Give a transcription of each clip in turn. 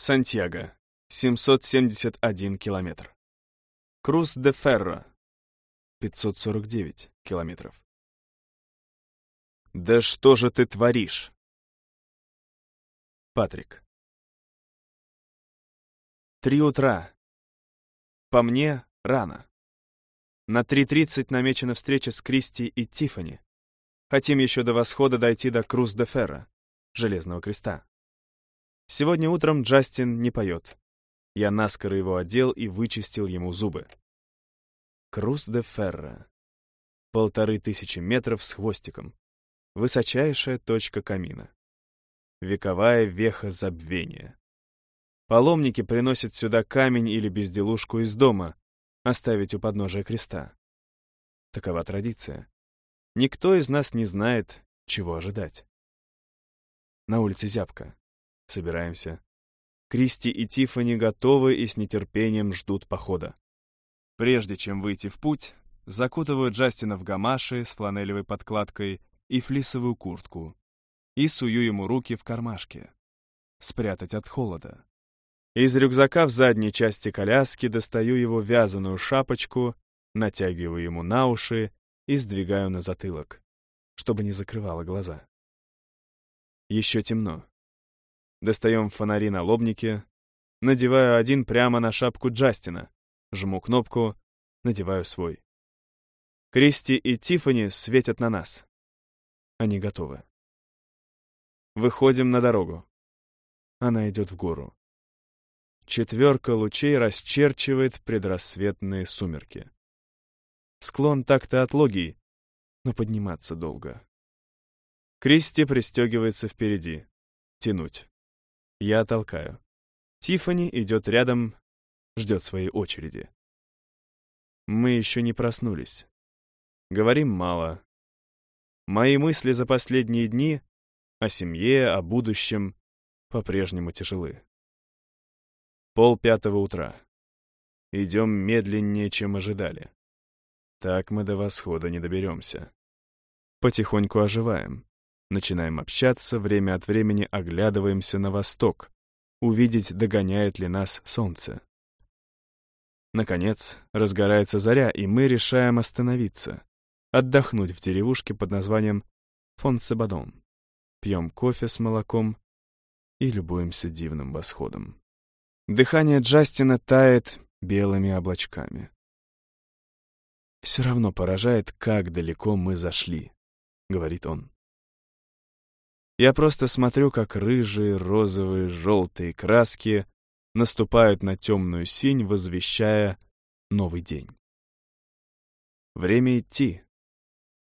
Сантьяго, 771 километр. Круз-де-Ферро, 549 километров. «Да что же ты творишь?» Патрик. Три утра. По мне, рано. На 3.30 намечена встреча с Кристи и Тиффани. Хотим еще до восхода дойти до Круз-де-Ферро, Железного Креста. Сегодня утром Джастин не поет. Я наскоро его одел и вычистил ему зубы. Круз-де-Ферро. Полторы тысячи метров с хвостиком. Высочайшая точка камина. Вековая веха забвения. Паломники приносят сюда камень или безделушку из дома, оставить у подножия креста. Такова традиция. Никто из нас не знает, чего ожидать. На улице зябко. Собираемся. Кристи и Тиффани готовы и с нетерпением ждут похода. Прежде чем выйти в путь, закутываю Джастина в гамаши с фланелевой подкладкой и флисовую куртку и сую ему руки в кармашке. Спрятать от холода. Из рюкзака в задней части коляски достаю его вязаную шапочку, натягиваю ему на уши и сдвигаю на затылок, чтобы не закрывало глаза. Еще темно. Достаем фонари на лобнике, надеваю один прямо на шапку Джастина, жму кнопку, надеваю свой. Кристи и Тиффани светят на нас. Они готовы. Выходим на дорогу. Она идет в гору. Четверка лучей расчерчивает предрассветные сумерки. Склон так-то отлогий, но подниматься долго. Кристи пристегивается впереди. Тянуть. Я толкаю. Тифани идет рядом, ждет своей очереди. Мы еще не проснулись. Говорим мало. Мои мысли за последние дни о семье, о будущем по-прежнему тяжелы. Пол пятого утра. Идем медленнее, чем ожидали. Так мы до восхода не доберемся. Потихоньку оживаем. Начинаем общаться, время от времени оглядываемся на восток. Увидеть, догоняет ли нас солнце. Наконец, разгорается заря, и мы решаем остановиться. Отдохнуть в деревушке под названием Фонсебадон. Пьем кофе с молоком и любуемся дивным восходом. Дыхание Джастина тает белыми облачками. «Все равно поражает, как далеко мы зашли», — говорит он. Я просто смотрю, как рыжие, розовые, желтые краски наступают на темную синь, возвещая новый день. Время идти.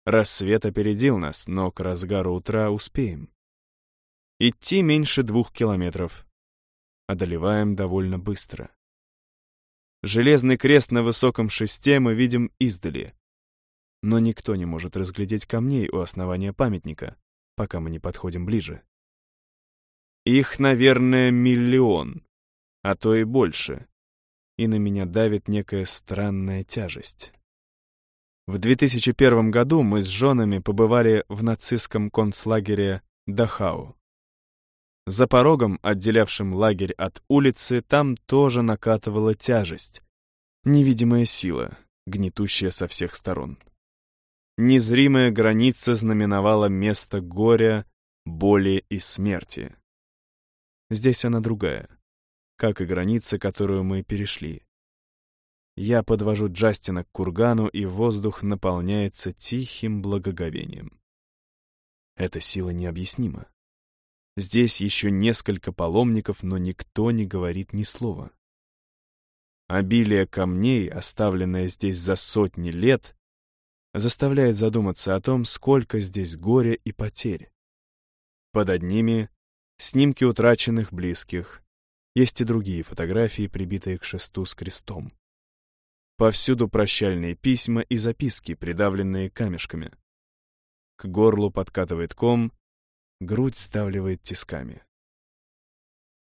Рассвет опередил нас, но к разгару утра успеем. Идти меньше двух километров одолеваем довольно быстро. Железный крест на высоком шесте мы видим издали, но никто не может разглядеть камней у основания памятника, пока мы не подходим ближе. Их, наверное, миллион, а то и больше, и на меня давит некая странная тяжесть. В 2001 году мы с женами побывали в нацистском концлагере Дахау. За порогом, отделявшим лагерь от улицы, там тоже накатывала тяжесть. Невидимая сила, гнетущая со всех сторон. Незримая граница знаменовала место горя, боли и смерти. Здесь она другая, как и граница, которую мы перешли. Я подвожу Джастина к кургану, и воздух наполняется тихим благоговением. Эта сила необъяснима. Здесь еще несколько паломников, но никто не говорит ни слова. Обилие камней, оставленное здесь за сотни лет, заставляет задуматься о том, сколько здесь горя и потерь. Под одними — снимки утраченных близких, есть и другие фотографии, прибитые к шесту с крестом. Повсюду прощальные письма и записки, придавленные камешками. К горлу подкатывает ком, Грудь сдавливает тисками.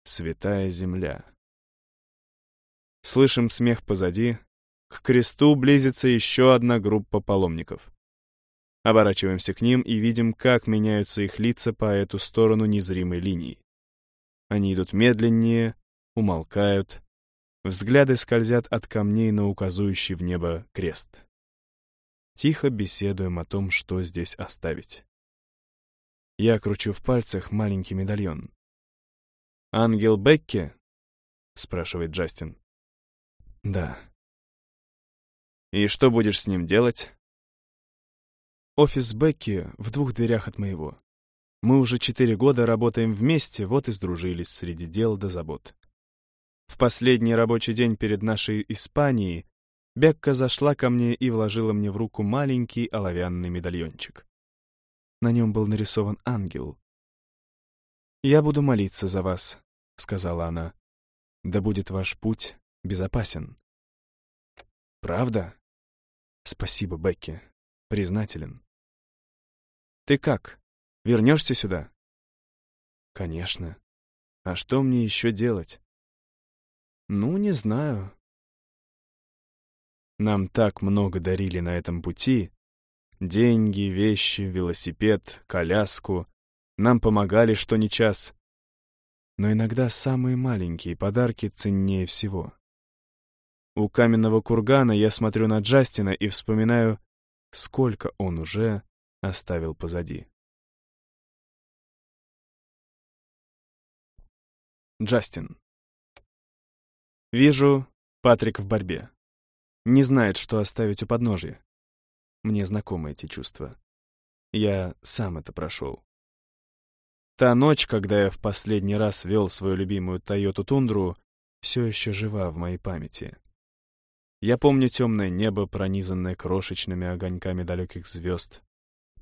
Святая земля. Слышим смех позади. К кресту близится еще одна группа паломников. Оборачиваемся к ним и видим, как меняются их лица по эту сторону незримой линии. Они идут медленнее, умолкают, взгляды скользят от камней на указующий в небо крест. Тихо беседуем о том, что здесь оставить. Я кручу в пальцах маленький медальон. «Ангел Бекки?» — спрашивает Джастин. «Да». «И что будешь с ним делать?» Офис Бекки в двух дверях от моего. Мы уже четыре года работаем вместе, вот и сдружились среди дел до забот. В последний рабочий день перед нашей Испанией Бекка зашла ко мне и вложила мне в руку маленький оловянный медальончик. На нем был нарисован ангел. «Я буду молиться за вас», — сказала она. «Да будет ваш путь безопасен». «Правда?» «Спасибо, Бекки. Признателен». «Ты как? Вернешься сюда?» «Конечно. А что мне еще делать?» «Ну, не знаю». Нам так много дарили на этом пути, Деньги, вещи, велосипед, коляску. Нам помогали что ни час. Но иногда самые маленькие подарки ценнее всего. У каменного кургана я смотрю на Джастина и вспоминаю, сколько он уже оставил позади. Джастин. Вижу, Патрик в борьбе. Не знает, что оставить у подножия. Мне знакомы эти чувства. Я сам это прошел. Та ночь, когда я в последний раз вел свою любимую Тойоту Тундру, все еще жива в моей памяти. Я помню темное небо, пронизанное крошечными огоньками далеких звезд.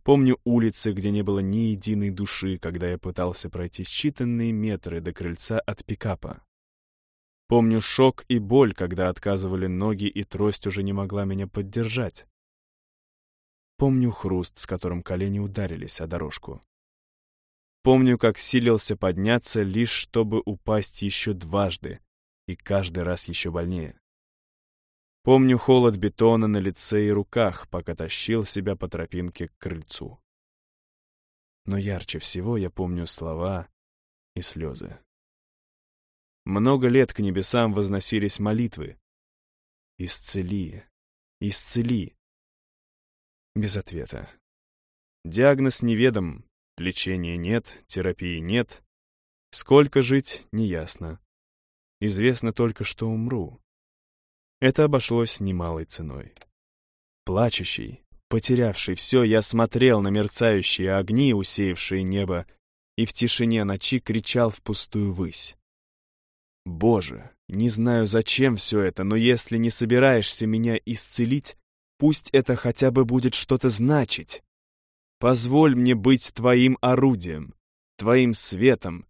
Помню улицы, где не было ни единой души, когда я пытался пройти считанные метры до крыльца от пикапа. Помню шок и боль, когда отказывали ноги, и трость уже не могла меня поддержать. Помню хруст, с которым колени ударились о дорожку. Помню, как силился подняться, лишь чтобы упасть еще дважды, и каждый раз еще больнее. Помню холод бетона на лице и руках, пока тащил себя по тропинке к крыльцу. Но ярче всего я помню слова и слезы. Много лет к небесам возносились молитвы. «Исцели! Исцели!» Без ответа. Диагноз неведом, лечения нет, терапии нет. Сколько жить, неясно. Известно только, что умру. Это обошлось немалой ценой. Плачущий, потерявший все, я смотрел на мерцающие огни, усеявшие небо, и в тишине ночи кричал в пустую высь. «Боже, не знаю, зачем все это, но если не собираешься меня исцелить, Пусть это хотя бы будет что-то значить. Позволь мне быть твоим орудием, твоим светом.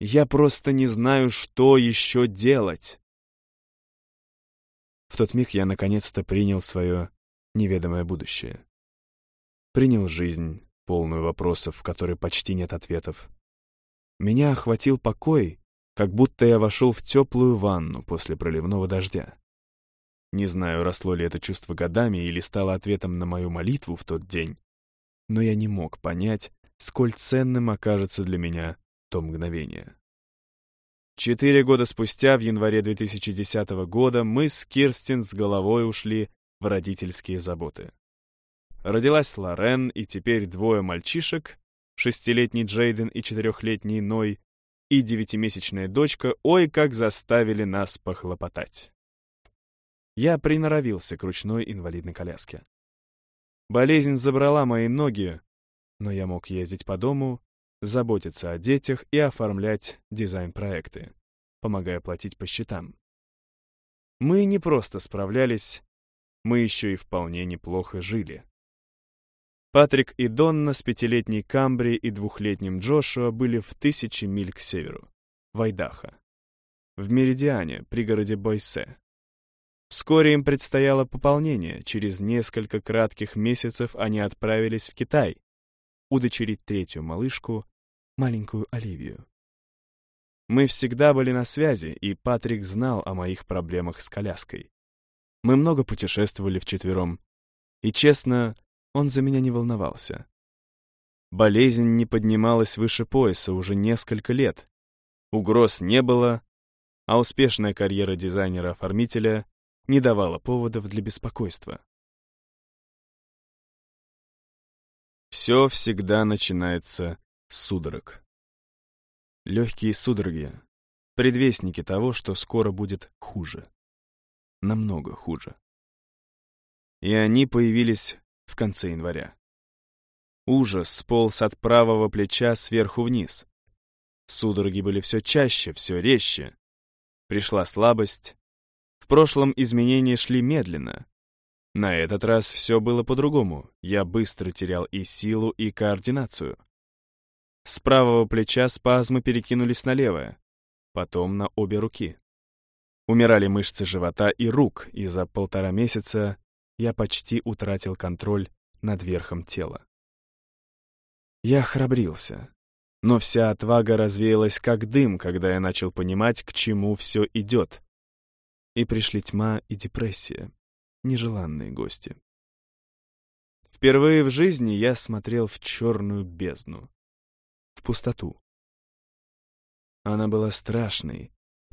Я просто не знаю, что еще делать. В тот миг я наконец-то принял свое неведомое будущее. Принял жизнь, полную вопросов, в которой почти нет ответов. Меня охватил покой, как будто я вошел в теплую ванну после проливного дождя. Не знаю, росло ли это чувство годами или стало ответом на мою молитву в тот день, но я не мог понять, сколь ценным окажется для меня то мгновение. Четыре года спустя, в январе 2010 года, мы с Кирстин с головой ушли в родительские заботы. Родилась Лорен, и теперь двое мальчишек, шестилетний Джейден и четырехлетний Ной, и девятимесячная дочка, ой, как заставили нас похлопотать я приноровился к ручной инвалидной коляске. Болезнь забрала мои ноги, но я мог ездить по дому, заботиться о детях и оформлять дизайн-проекты, помогая платить по счетам. Мы не просто справлялись, мы еще и вполне неплохо жили. Патрик и Донна с пятилетней Камбри и двухлетним Джошуа были в тысячи миль к северу, в Айдахо, в Меридиане, пригороде Бойсе. Вскоре им предстояло пополнение. Через несколько кратких месяцев они отправились в Китай удочерить третью малышку, маленькую Оливию. Мы всегда были на связи, и Патрик знал о моих проблемах с коляской. Мы много путешествовали вчетвером, и, честно, он за меня не волновался. Болезнь не поднималась выше пояса уже несколько лет. Угроз не было, а успешная карьера дизайнера-оформителя не давала поводов для беспокойства. Все всегда начинается судорог. Легкие судороги — предвестники того, что скоро будет хуже. Намного хуже. И они появились в конце января. Ужас сполз от правого плеча сверху вниз. Судороги были все чаще, все резче. Пришла слабость. В прошлом изменения шли медленно, на этот раз все было по-другому. Я быстро терял и силу, и координацию. С правого плеча спазмы перекинулись на левое, потом на обе руки. Умирали мышцы живота и рук, и за полтора месяца я почти утратил контроль над верхом тела. Я храбрился, но вся отвага развеялась как дым, когда я начал понимать, к чему все идет. И пришли тьма и депрессия нежеланные гости. Впервые в жизни я смотрел в черную бездну, в пустоту. Она была страшной,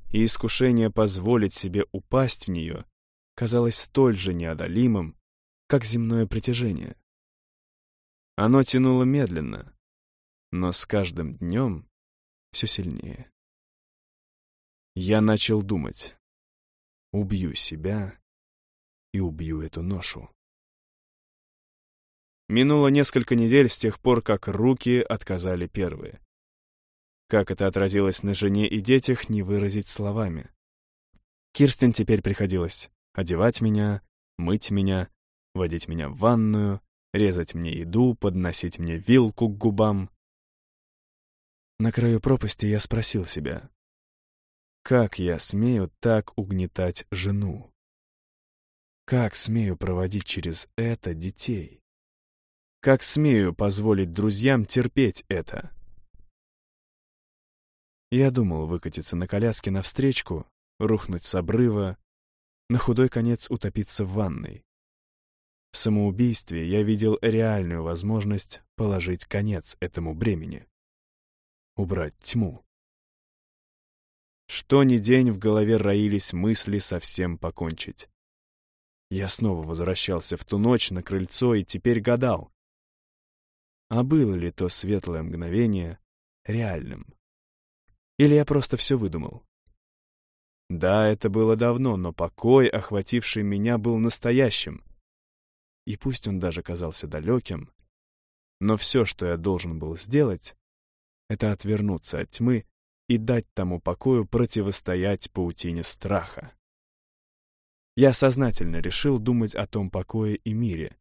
и искушение позволить себе упасть в нее казалось столь же неодолимым, как земное притяжение. Оно тянуло медленно, но с каждым днем все сильнее. Я начал думать. Убью себя и убью эту ношу. Минуло несколько недель с тех пор, как руки отказали первые. Как это отразилось на жене и детях, не выразить словами. Кирстен теперь приходилось одевать меня, мыть меня, водить меня в ванную, резать мне еду, подносить мне вилку к губам. На краю пропасти я спросил себя, как я смею так угнетать жену? Как смею проводить через это детей? Как смею позволить друзьям терпеть это? Я думал выкатиться на коляске навстречку, рухнуть с обрыва, на худой конец утопиться в ванной. В самоубийстве я видел реальную возможность положить конец этому бремени. Убрать тьму. Что ни день в голове роились мысли совсем покончить. Я снова возвращался в ту ночь на крыльцо и теперь гадал, а было ли то светлое мгновение реальным? Или я просто все выдумал? Да, это было давно, но покой, охвативший меня, был настоящим. И пусть он даже казался далеким, но все, что я должен был сделать, это отвернуться от тьмы и дать тому покою противостоять паутине страха. Я сознательно решил думать о том покое и мире.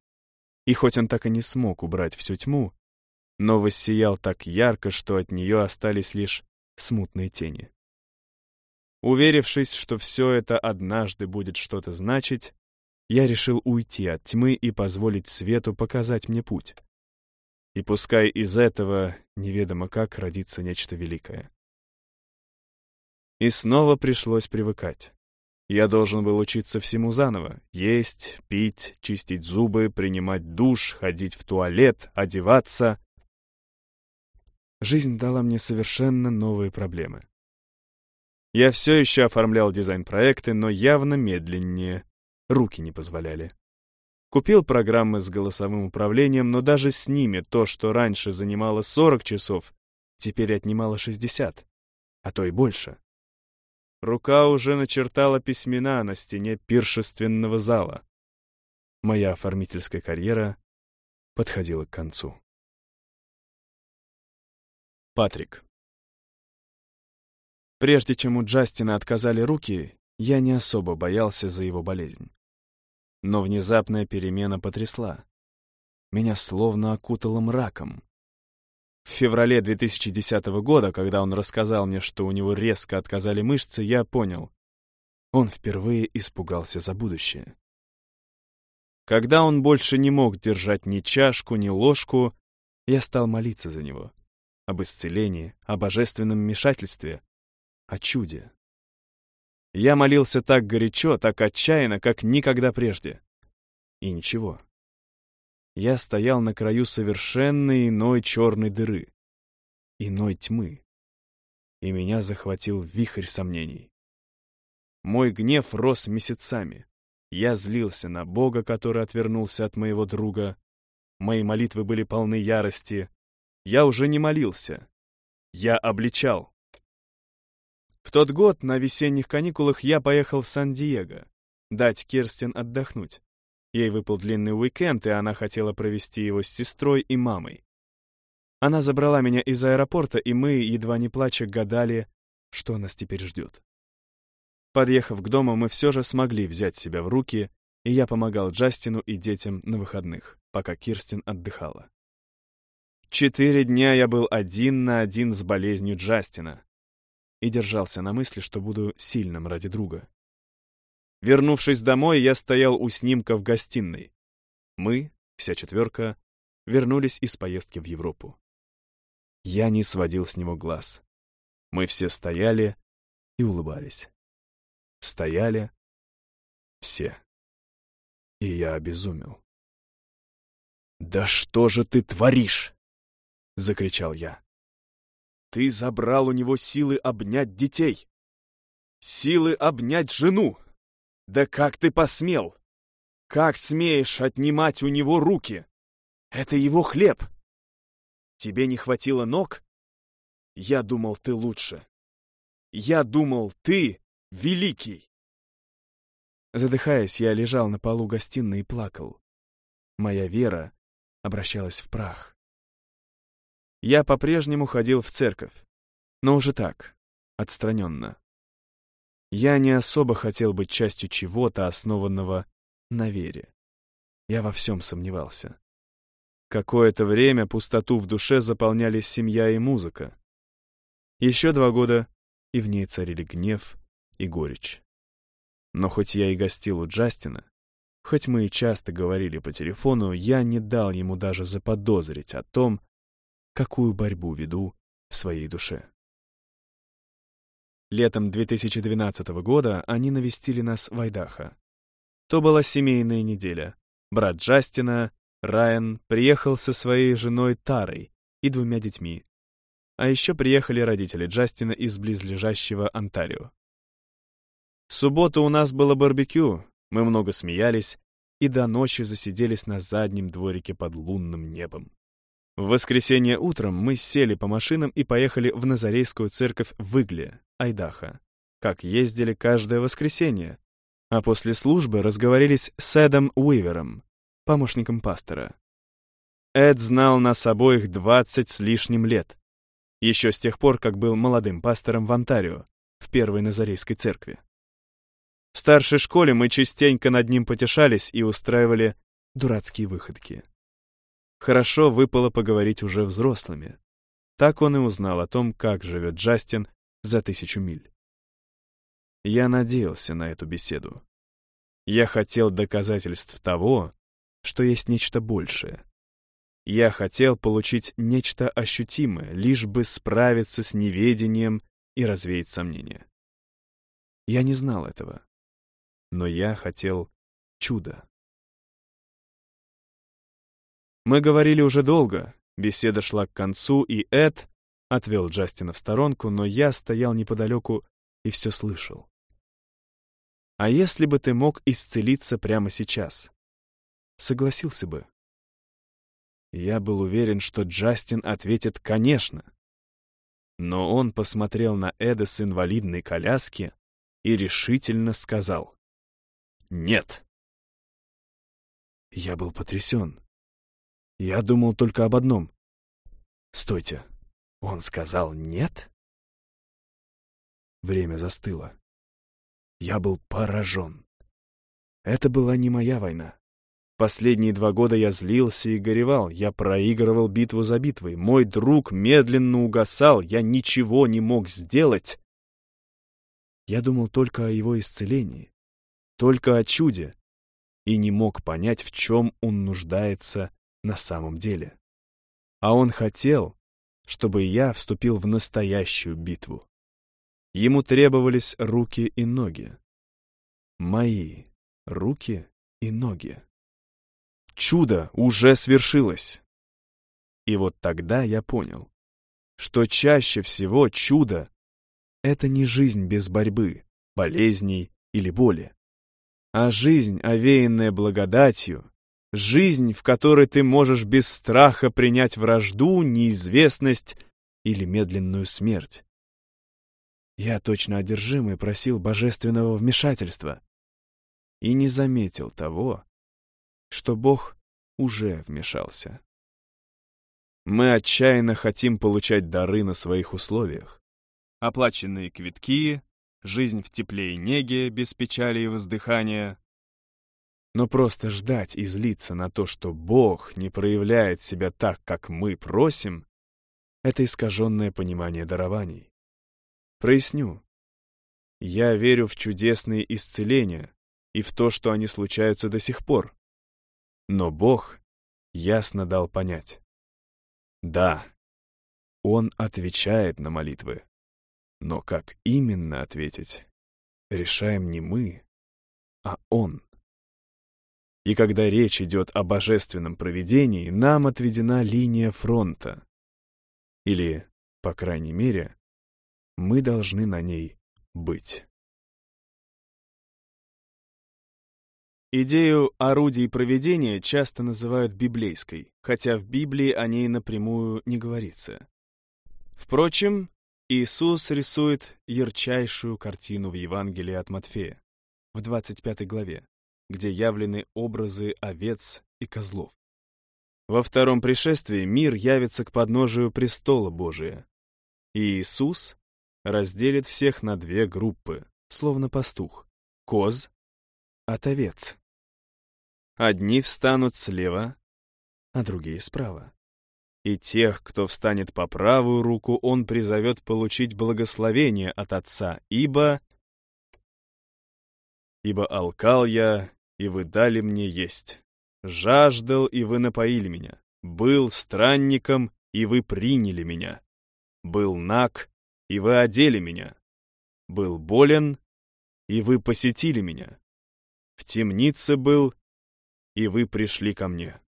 И хоть он так и не смог убрать всю тьму, но воссиял так ярко, что от нее остались лишь смутные тени. Уверившись, что все это однажды будет что-то значить, я решил уйти от тьмы и позволить свету показать мне путь. И пускай из этого, неведомо как, родится нечто великое. И снова пришлось привыкать. Я должен был учиться всему заново. Есть, пить, чистить зубы, принимать душ, ходить в туалет, одеваться. Жизнь дала мне совершенно новые проблемы. Я все еще оформлял дизайн-проекты, но явно медленнее. Руки не позволяли. Купил программы с голосовым управлением, но даже с ними то, что раньше занимало 40 часов, теперь отнимало 60, а то и больше. Рука уже начертала письмена на стене пиршественного зала. Моя оформительская карьера подходила к концу. Патрик. Прежде чем у Джастина отказали руки, я не особо боялся за его болезнь. Но внезапная перемена потрясла. Меня словно окутало мраком. В феврале 2010 года, когда он рассказал мне, что у него резко отказали мышцы, я понял. Он впервые испугался за будущее. Когда он больше не мог держать ни чашку, ни ложку, я стал молиться за него. Об исцелении, о божественном вмешательстве, о чуде. Я молился так горячо, так отчаянно, как никогда прежде. И ничего я стоял на краю совершенно иной черной дыры, иной тьмы, и меня захватил вихрь сомнений. Мой гнев рос месяцами. Я злился на Бога, который отвернулся от моего друга. Мои молитвы были полны ярости. Я уже не молился. Я обличал. В тот год на весенних каникулах я поехал в Сан-Диего, дать Керстин отдохнуть. Ей выпал длинный уикенд, и она хотела провести его с сестрой и мамой. Она забрала меня из аэропорта, и мы, едва не плача, гадали, что нас теперь ждет. Подъехав к дому, мы все же смогли взять себя в руки, и я помогал Джастину и детям на выходных, пока Кирстин отдыхала. Четыре дня я был один на один с болезнью Джастина и держался на мысли, что буду сильным ради друга. Вернувшись домой, я стоял у снимка в гостиной. Мы, вся четверка, вернулись из поездки в Европу. Я не сводил с него глаз. Мы все стояли и улыбались. Стояли все. И я обезумел. «Да что же ты творишь?» — закричал я. «Ты забрал у него силы обнять детей! Силы обнять жену! Да как ты посмел? Как смеешь отнимать у него руки? Это его хлеб! Тебе не хватило ног? Я думал, ты лучше. Я думал, ты великий!» Задыхаясь, я лежал на полу гостиной и плакал. Моя вера обращалась в прах. Я по-прежнему ходил в церковь, но уже так, отстраненно. Я не особо хотел быть частью чего-то, основанного на вере. Я во всем сомневался. Какое-то время пустоту в душе заполняли семья и музыка. Еще два года, и в ней царили гнев и горечь. Но хоть я и гостил у Джастина, хоть мы и часто говорили по телефону, я не дал ему даже заподозрить о том, какую борьбу веду в своей душе. Летом 2012 года они навестили нас в Айдахо. То была семейная неделя. Брат Джастина, Райан, приехал со своей женой Тарой и двумя детьми. А еще приехали родители Джастина из близлежащего Онтарио. В субботу у нас было барбекю, мы много смеялись и до ночи засиделись на заднем дворике под лунным небом. В воскресенье утром мы сели по машинам и поехали в Назарейскую церковь в Игле, Айдахо, как ездили каждое воскресенье, а после службы разговорились с Эдом Уивером, помощником пастора. Эд знал нас обоих двадцать с лишним лет, еще с тех пор, как был молодым пастором в Онтарио, в Первой Назарейской церкви. В старшей школе мы частенько над ним потешались и устраивали дурацкие выходки. Хорошо выпало поговорить уже взрослыми. Так он и узнал о том, как живет Джастин за тысячу миль. Я надеялся на эту беседу. Я хотел доказательств того, что есть нечто большее. Я хотел получить нечто ощутимое, лишь бы справиться с неведением и развеять сомнения. Я не знал этого но я хотел чуда. Мы говорили уже долго, беседа шла к концу, и Эд отвел Джастина в сторонку, но я стоял неподалеку и все слышал. «А если бы ты мог исцелиться прямо сейчас?» Согласился бы. Я был уверен, что Джастин ответит «конечно». Но он посмотрел на Эда с инвалидной коляски и решительно сказал нет. Я был потрясен. Я думал только об одном. Стойте, он сказал «нет»? Время застыло. Я был поражен. Это была не моя война. Последние два года я злился и горевал, я проигрывал битву за битвой, мой друг медленно угасал, я ничего не мог сделать. Я думал только о его исцелении только о чуде, и не мог понять, в чем он нуждается на самом деле. А он хотел, чтобы я вступил в настоящую битву. Ему требовались руки и ноги. Мои руки и ноги. Чудо уже свершилось. И вот тогда я понял, что чаще всего чудо — это не жизнь без борьбы, болезней или боли, а жизнь, овеянная благодатью, жизнь, в которой ты можешь без страха принять вражду, неизвестность или медленную смерть. Я точно одержимый просил божественного вмешательства и не заметил того, что Бог уже вмешался. Мы отчаянно хотим получать дары на своих условиях. Оплаченные квитки, жизнь в тепле и неге, без печали и воздыхания. Но просто ждать и злиться на то, что Бог не проявляет себя так, как мы просим, это искаженное понимание дарований. Проясню. Я верю в чудесные исцеления и в то, что они случаются до сих пор. Но Бог ясно дал понять. Да, Он отвечает на молитвы. Но как именно ответить, решаем не мы, а Он. И когда речь идет о божественном провидении, нам отведена линия фронта. Или, по крайней мере, мы должны на ней быть. Идею орудий проведения часто называют библейской, хотя в Библии о ней напрямую не говорится. Впрочем, Иисус рисует ярчайшую картину в Евангелии от Матфея, в 25 главе, где явлены образы овец и козлов. Во втором пришествии мир явится к подножию престола Божия, и Иисус разделит всех на две группы, словно пастух — коз от овец. Одни встанут слева, а другие справа. И тех, кто встанет по правую руку, он призовет получить благословение от Отца, ибо... Ибо алкал я, и вы дали мне есть. Жаждал, и вы напоили меня. Был странником, и вы приняли меня. Был наг, и вы одели меня. Был болен, и вы посетили меня. В темнице был, и вы пришли ко мне.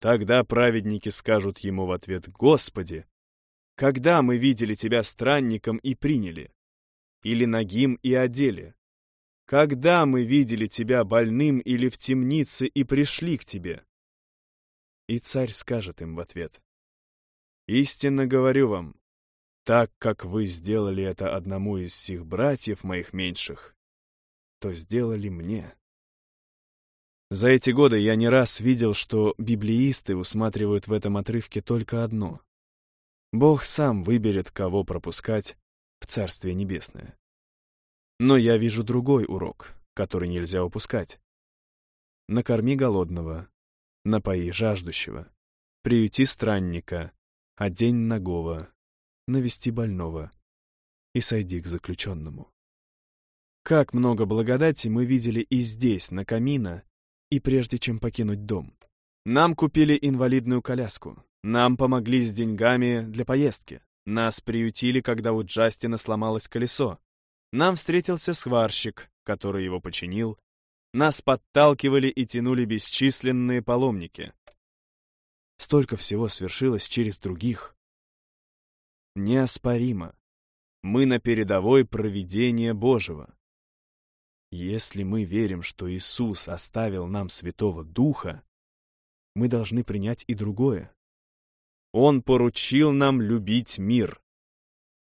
Тогда праведники скажут ему в ответ, «Господи, когда мы видели тебя странником и приняли? Или нагим и одели? Когда мы видели тебя больным или в темнице и пришли к тебе?» И царь скажет им в ответ, «Истинно говорю вам, так как вы сделали это одному из сих братьев моих меньших, то сделали мне». За эти годы я не раз видел, что библеисты усматривают в этом отрывке только одно. Бог сам выберет, кого пропускать в Царствие Небесное. Но я вижу другой урок, который нельзя упускать. Накорми голодного, напои жаждущего, приюти странника, одень нагого, навести больного и сойди к заключенному. Как много благодати мы видели и здесь, на камина, и прежде чем покинуть дом. Нам купили инвалидную коляску. Нам помогли с деньгами для поездки. Нас приютили, когда у Джастина сломалось колесо. Нам встретился сварщик, который его починил. Нас подталкивали и тянули бесчисленные паломники. Столько всего свершилось через других. Неоспоримо. Мы на передовой проведения Божьего. Если мы верим, что Иисус оставил нам Святого Духа, мы должны принять и другое. Он поручил нам любить мир.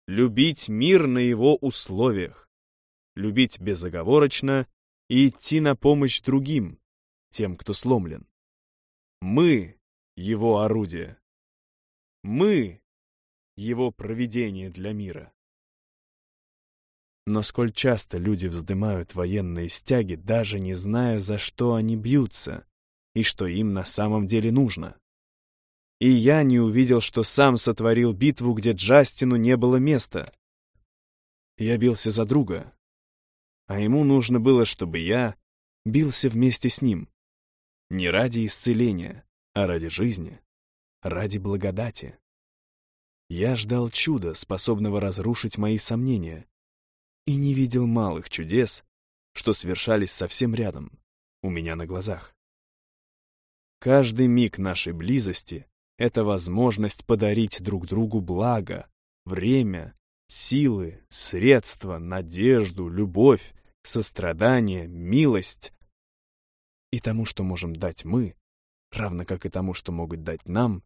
Любить мир на его условиях. Любить безоговорочно и идти на помощь другим, тем, кто сломлен. Мы — его орудие. Мы — его провидение для мира. Но сколь часто люди вздымают военные стяги, даже не зная, за что они бьются и что им на самом деле нужно. И я не увидел, что сам сотворил битву, где Джастину не было места. Я бился за друга, а ему нужно было, чтобы я бился вместе с ним. Не ради исцеления, а ради жизни, ради благодати. Я ждал чуда, способного разрушить мои сомнения, и не видел малых чудес, что свершались совсем рядом, у меня на глазах. Каждый миг нашей близости — это возможность подарить друг другу благо, время, силы, средства, надежду, любовь, сострадание, милость и тому, что можем дать мы, равно как и тому, что могут дать нам,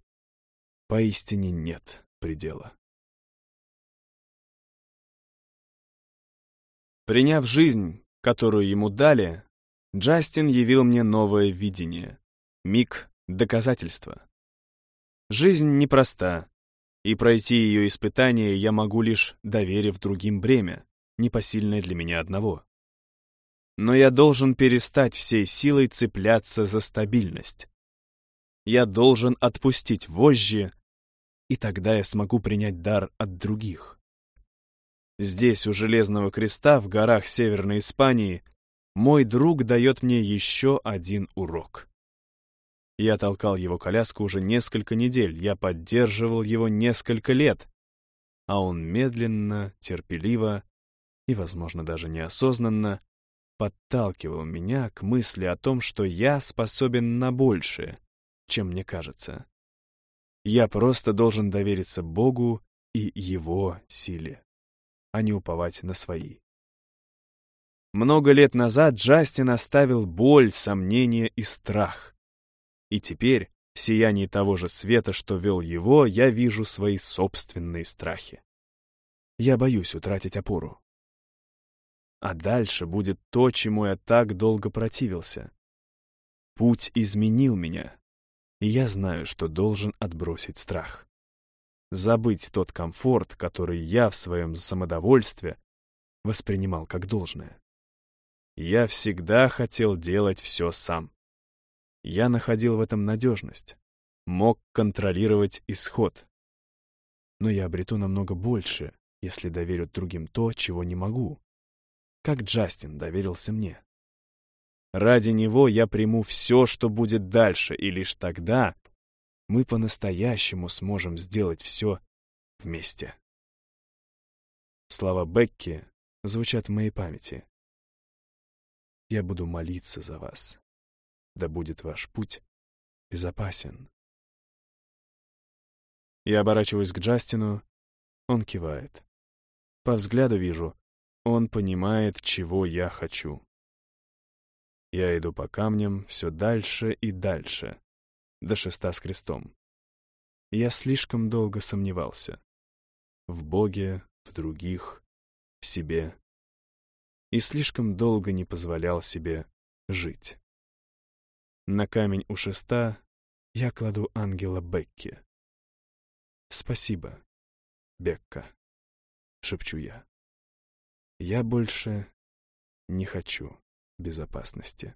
поистине нет предела. Приняв жизнь, которую ему дали, Джастин явил мне новое видение. Миг доказательства. Жизнь непроста, и пройти ее испытание я могу лишь доверив другим бремя, непосильное для меня одного. Но я должен перестать всей силой цепляться за стабильность. Я должен отпустить вожжи, и тогда я смогу принять дар от других. Здесь, у Железного Креста, в горах Северной Испании, мой друг дает мне еще один урок. Я толкал его коляску уже несколько недель, я поддерживал его несколько лет, а он медленно, терпеливо и, возможно, даже неосознанно подталкивал меня к мысли о том, что я способен на большее, чем мне кажется. Я просто должен довериться Богу и Его силе, а не уповать на свои. Много лет назад Джастин оставил боль, сомнения и страх. И теперь, в сиянии того же света, что вел его, я вижу свои собственные страхи. Я боюсь утратить опору. А дальше будет то, чему я так долго противился. Путь изменил меня, и я знаю, что должен отбросить страх. Забыть тот комфорт, который я в своем самодовольстве воспринимал как должное. Я всегда хотел делать все сам. Я находил в этом надежность, мог контролировать исход. Но я обрету намного больше, если доверю другим то, чего не могу. Как Джастин доверился мне. Ради него я приму все, что будет дальше, и лишь тогда мы по-настоящему сможем сделать все вместе. Слова Бекки звучат в моей памяти. Я буду молиться за вас да будет ваш путь безопасен. Я оборачиваюсь к Джастину, он кивает. По взгляду вижу, он понимает, чего я хочу. Я иду по камням все дальше и дальше, до шеста с крестом. Я слишком долго сомневался. В Боге, в других, в себе. И слишком долго не позволял себе жить. На камень у шеста я кладу ангела Бекки. «Спасибо, Бекка», — шепчу я. «Я больше не хочу безопасности».